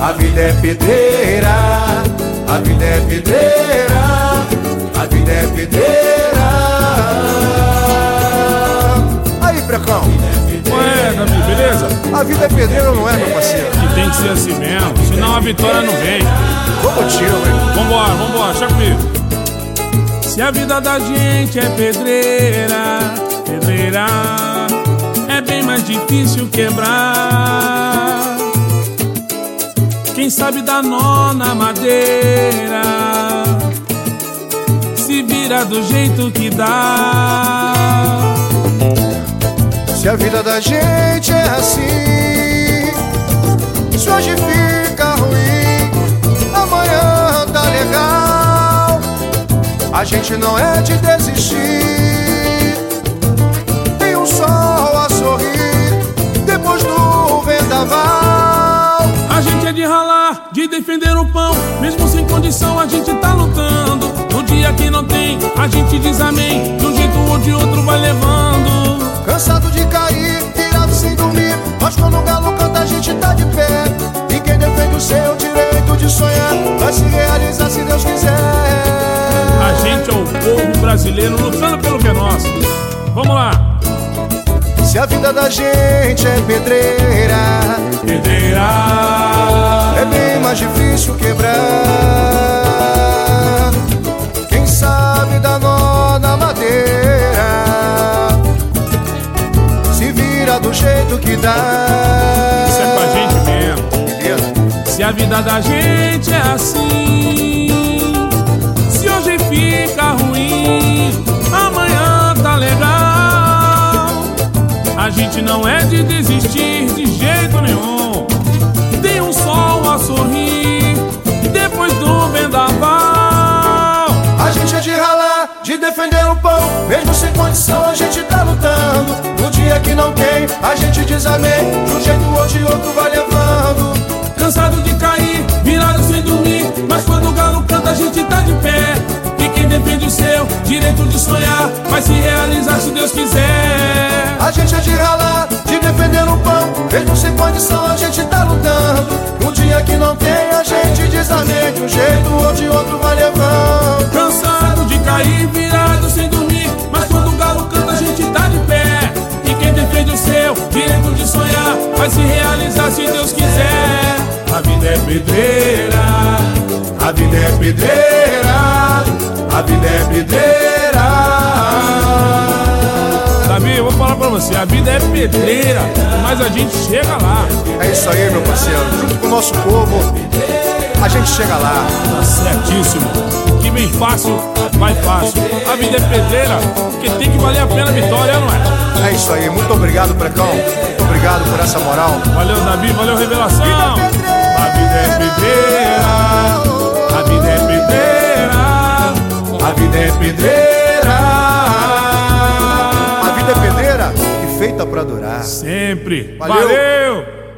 A vida é pedreira, a vida é pedreira, a vida é pedreira. Aí, Precão. Ué, Davi, beleza? A vida é pedreira ou não é, meu parceiro? E tem que ser assim mesmo, senão a vitória não vem. Vamos tio, hein? Vambora, vambora, deixa comigo. Se a vida da gente é pedreira, pedreira, é bem mais difícil quebrar. Quem sabe dá nó na madeira, se vira do jeito que dá. Se a vida da gente é assim, se hoje fica ruim, amanhã tá legal. A gente não é de desistir. Defender o pão. Mesmo sem condição, a gente tá lutando. No dia que não tem, a gente diz amém. De um jeito ou de outro vai levando. Cansado de cair, virado sem dormir. Mas quando o galo canta, a gente tá de pé. E quem defende o seu direito de sonhar vai se realizar se Deus quiser. A gente é o povo brasileiro lutando pelo que é nosso. Vamos lá. Se a vida da gente é Pedreira, do jeito que dá. isso é com a gente mesmo. Beleza? Se a vida da gente é assim, se hoje fica ruim, amanhã tá legal. A gente não é de desistir de jeito a gente diz amém. De um jeito ou de outro vai levando. Cansado de cair, virado sem dormir. Mas quando o galo canta, a gente tá de pé. E quem defende o seu direito de sonhar vai se realizar se Deus quiser. A gente é de ralar, de defender o pão. Mesmo sem condição, a gente tá lutando. No dia que não tem, a gente diz amém. De um jeito ou de outro vai levando. Pedreira, A vida é pedreira, a vida é pedreira. Davi, eu vou falar pra você, a vida é pedreira, mas a gente chega lá. É isso aí, meu parceiro. Junto com o nosso povo, a gente chega lá. Tá certíssimo. Que vem fácil, vai fácil. A vida é pedreira, porque tem que valer a pena a vitória, não é? É isso aí. Muito obrigado, Precão. Muito obrigado por essa moral. Valeu, Davi, valeu, revelação. A vida pedreira feita pra durar. sempre. Valeu. valeu.